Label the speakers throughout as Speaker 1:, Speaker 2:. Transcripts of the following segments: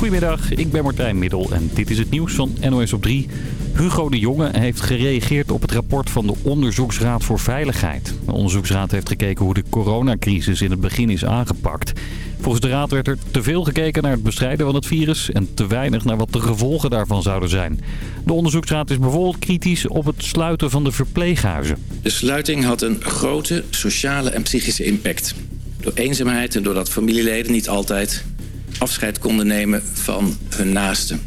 Speaker 1: Goedemiddag, ik ben Martijn Middel en dit is het nieuws van NOS op 3. Hugo de Jonge heeft gereageerd op het rapport van de Onderzoeksraad voor Veiligheid. De onderzoeksraad heeft gekeken hoe de coronacrisis in het begin is aangepakt. Volgens de raad werd er te veel gekeken naar het bestrijden van het virus... en te weinig naar wat de gevolgen daarvan zouden zijn. De onderzoeksraad is bijvoorbeeld kritisch op het sluiten van de verpleeghuizen.
Speaker 2: De sluiting had een grote sociale en psychische impact. Door eenzaamheid en doordat familieleden niet altijd afscheid konden nemen van hun naasten.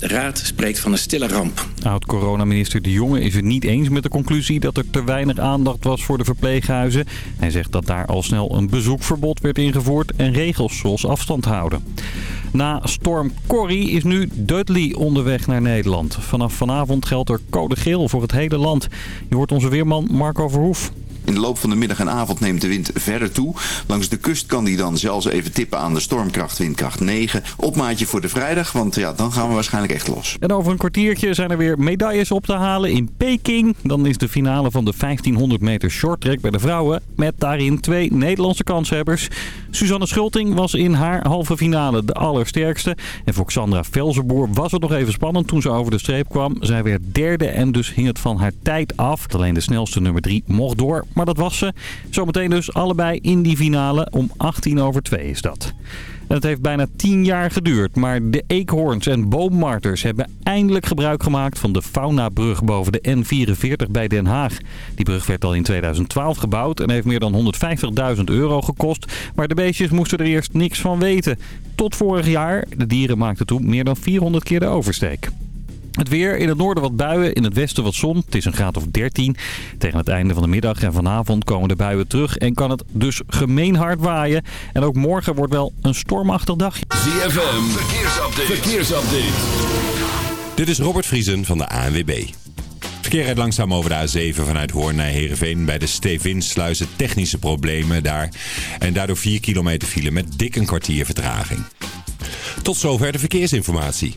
Speaker 2: De Raad spreekt van een stille ramp.
Speaker 1: Oud-coronaminister De Jonge is het niet eens met de conclusie dat er te weinig aandacht was voor de verpleeghuizen. Hij zegt dat daar al snel een bezoekverbod werd ingevoerd en regels zoals afstand houden. Na storm Corrie is nu Dudley onderweg naar Nederland. Vanaf vanavond geldt er code geel voor het hele land. Je hoort onze weerman Marco Verhoef.
Speaker 3: In de loop van de middag en avond neemt de wind verder toe. Langs de kust kan die dan zelfs even tippen aan de stormkracht windkracht 9. Opmaatje voor de vrijdag, want ja, dan gaan we waarschijnlijk echt los.
Speaker 1: En over een kwartiertje zijn er weer medailles op te halen in Peking. Dan is de finale van de 1500 meter shorttrack bij de vrouwen. Met daarin twee Nederlandse kanshebbers. Suzanne Schulting was in haar halve finale de allersterkste. En voor Xandra Velzenboer was het nog even spannend toen ze over de streep kwam. Zij werd derde en dus hing het van haar tijd af. Alleen de snelste nummer 3 mocht door. Maar dat was ze. Zometeen dus allebei in die finale. Om 18 over 2 is dat. En het heeft bijna 10 jaar geduurd, maar de eekhoorns en boommarters hebben eindelijk gebruik gemaakt van de faunabrug boven de N44 bij Den Haag. Die brug werd al in 2012 gebouwd en heeft meer dan 150.000 euro gekost, maar de beestjes moesten er eerst niks van weten. Tot vorig jaar, de dieren maakten toen meer dan 400 keer de oversteek. Het weer, in het noorden wat buien, in het westen wat zon. Het is een graad of 13. Tegen het einde van de middag en vanavond komen de buien terug en kan het dus gemeen hard waaien. En ook morgen wordt wel een stormachtig dagje.
Speaker 4: ZFM, verkeersupdate. verkeersupdate. Dit is Robert Vriesen van de ANWB. Verkeer rijdt langzaam over de A7 vanuit Hoorn naar Heerenveen. Bij de Stevinsluizen technische problemen daar. En daardoor 4 kilometer file met dik een kwartier vertraging. Tot zover de verkeersinformatie.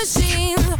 Speaker 5: machine.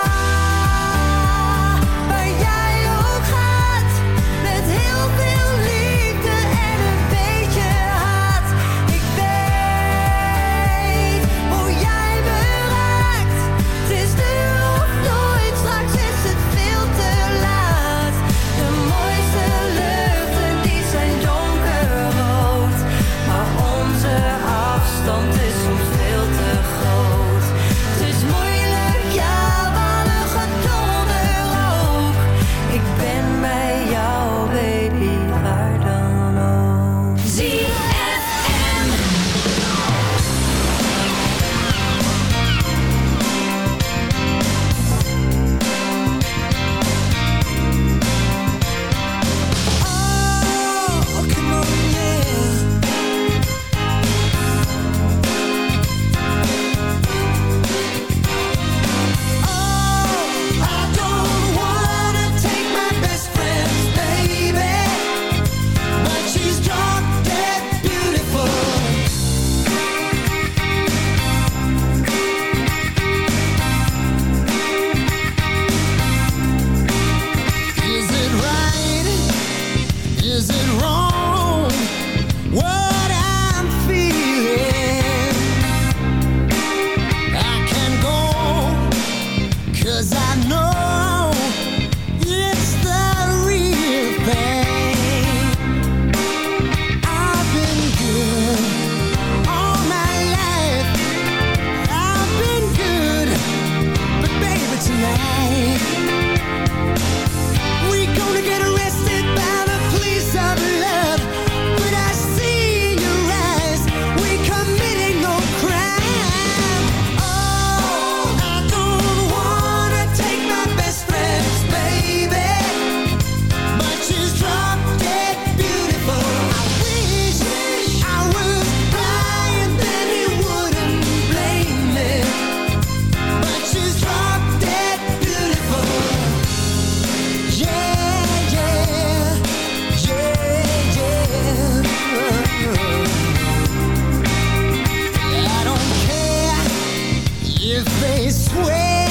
Speaker 6: If they swear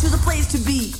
Speaker 7: to the place to be.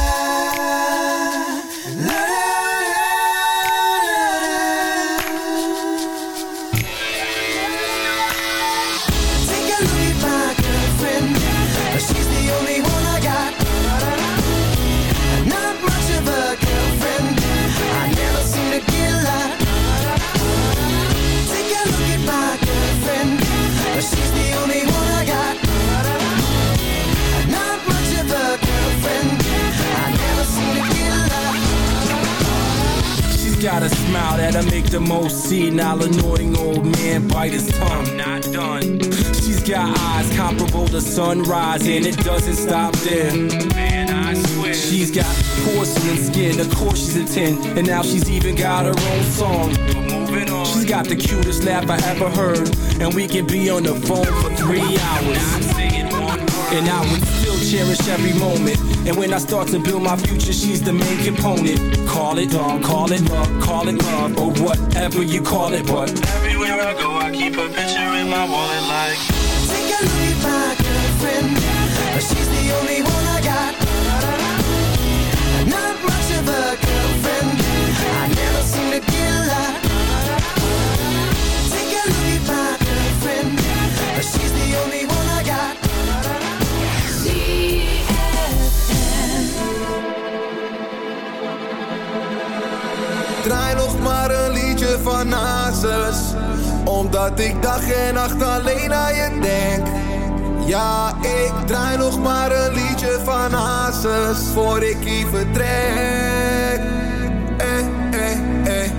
Speaker 8: Smile that'll make the most senile, annoying old man bite his tongue. I'm not done. She's got eyes comparable to sunrise, and it doesn't stop there. Man, I swear. She's got porcelain skin, of course she's a 10, and now she's even got her own song. Moving on. She's got the cutest laugh I ever heard, and we can be on the phone for three hours. And I would still cherish every moment. And when I start to build my future, she's the main component. Call it dog, call it love, call it love, or whatever you call it. But everywhere I go, I keep a picture in my wallet like.
Speaker 9: Take a look at my girlfriend. She's the only one I got. Not much of a girlfriend. I never seem to get a lot.
Speaker 10: Omdat ik dag en nacht alleen aan je denk. Ja, ik draai nog maar een liedje van Hazes Voor ik hier vertrek. Eh, eh, eh.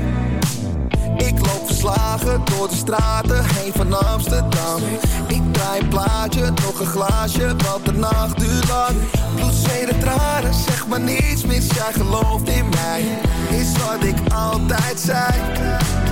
Speaker 10: Ik loop verslagen door de straten heen van Amsterdam. Ik draai een plaatje, nog een glaasje, want de nacht duurt lang. Bloed, tranen, zeg maar niets mis, jij gelooft in mij. Is wat ik altijd zei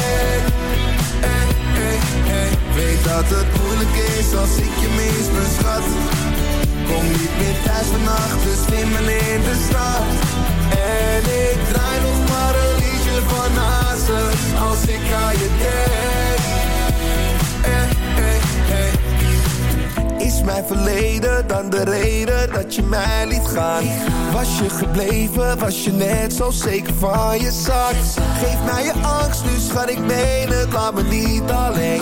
Speaker 10: Weet dat het moeilijk is als ik je mis, mijn schat Kom niet meer thuis vannacht, dus slimmen in de stad En ik draai nog maar een liedje van Hazes Als ik aan je denk eh, eh, eh. Is mijn verleden dan de reden dat je mij liet gaan? Was je gebleven, was je net zo zeker van je zak? Geef mij je angst, nu schat ik het, laat me niet alleen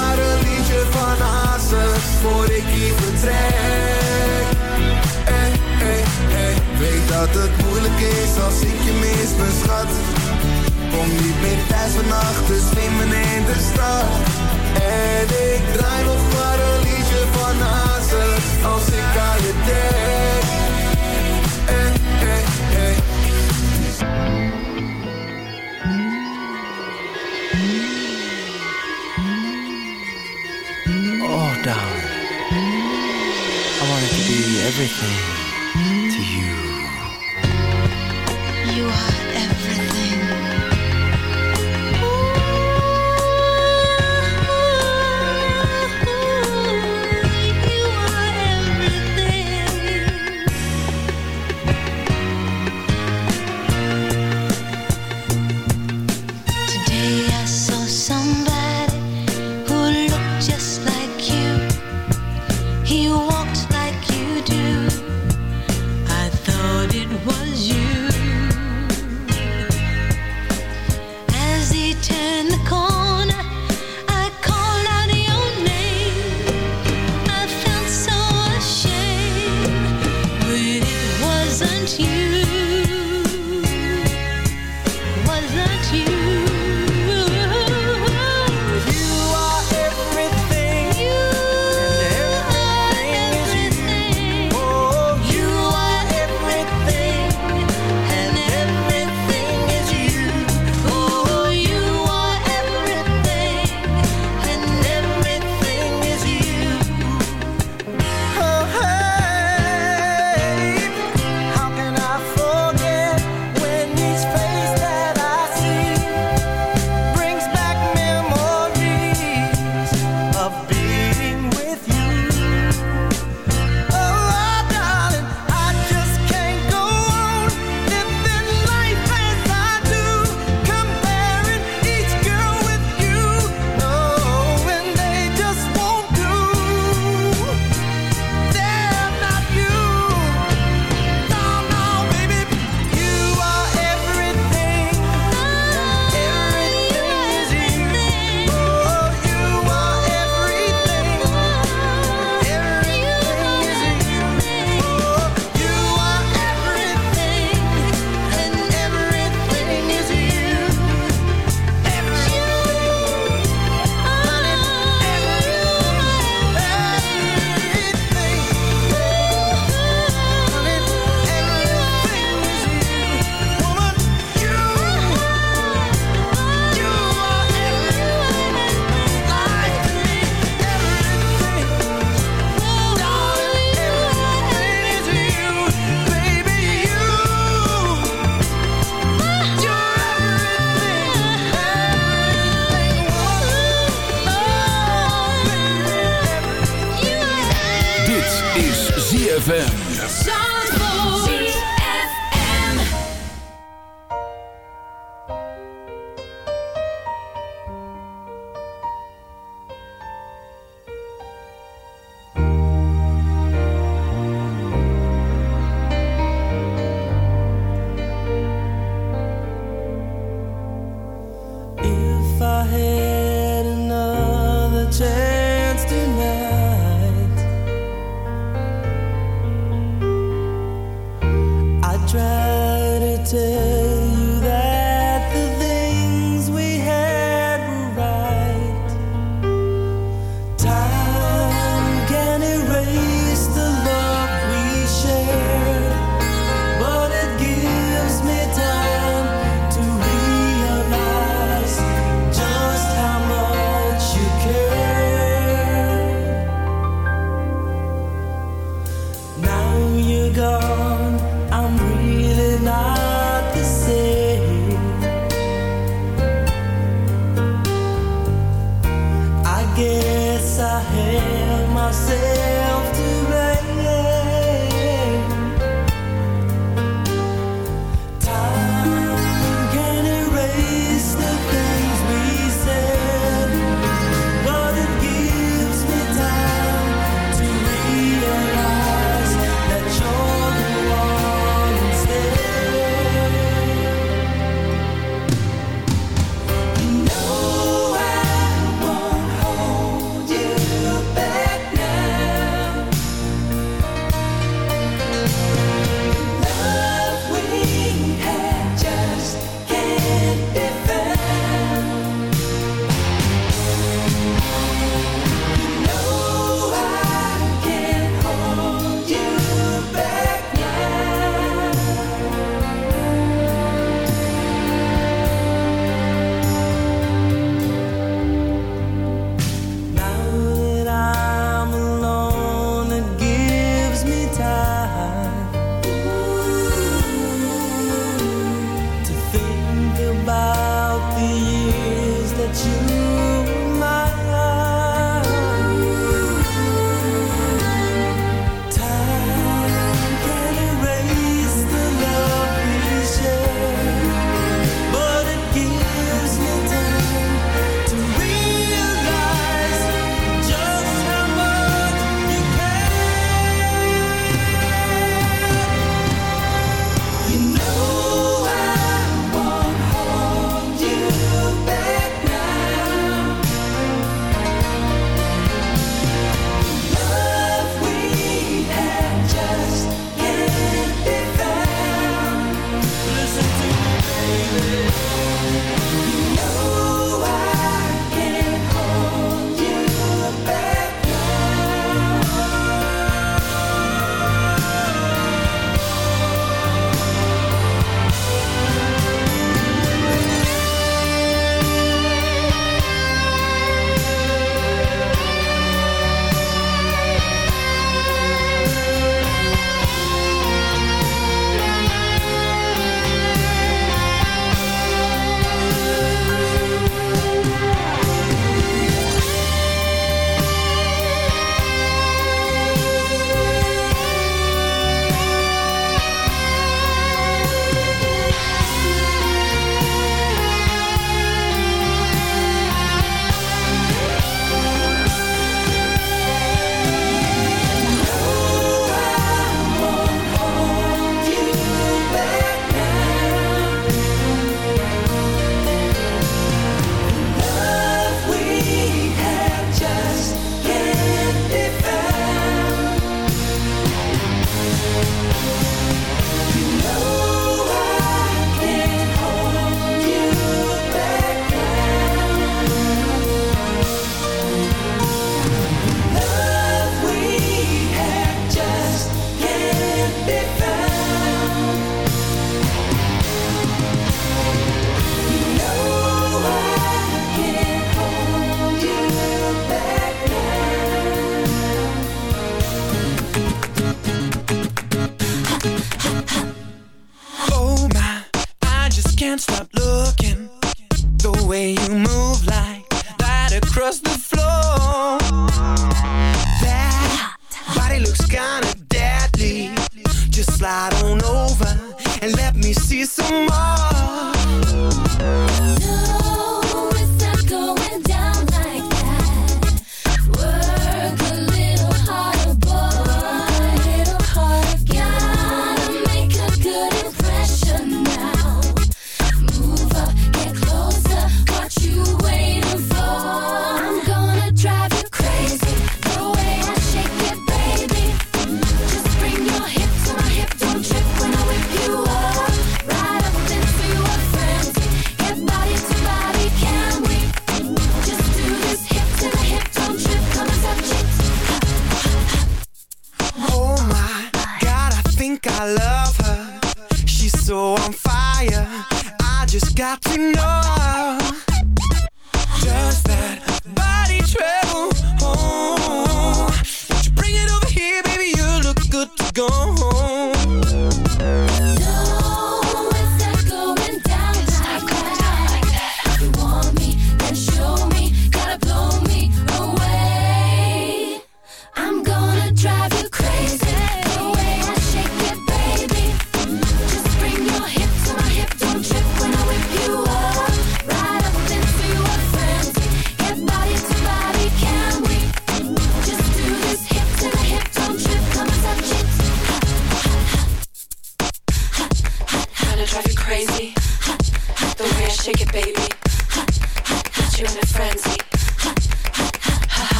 Speaker 10: Voor ik hier vertrek. Eh, eh, eh. Weet dat het moeilijk is als ik je mis, mijn schat Kom niet meer thuis vannacht, dus slimmen in de stad. En ik draai nog maar een liedje van Hazes Als ik aan je denk
Speaker 11: everything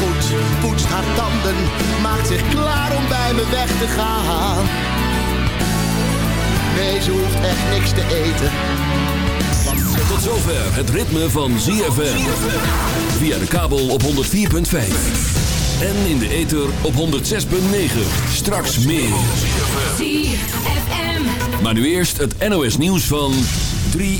Speaker 12: goed, poetst haar tanden, maakt zich klaar om bij me weg te gaan. Nee, ze hoeft echt niks te eten.
Speaker 13: Tot zover het ritme van ZFM. Via de kabel op 104.5. En in de ether op 106.9. Straks meer.
Speaker 14: ZFM.
Speaker 13: Maar nu eerst het NOS nieuws van 3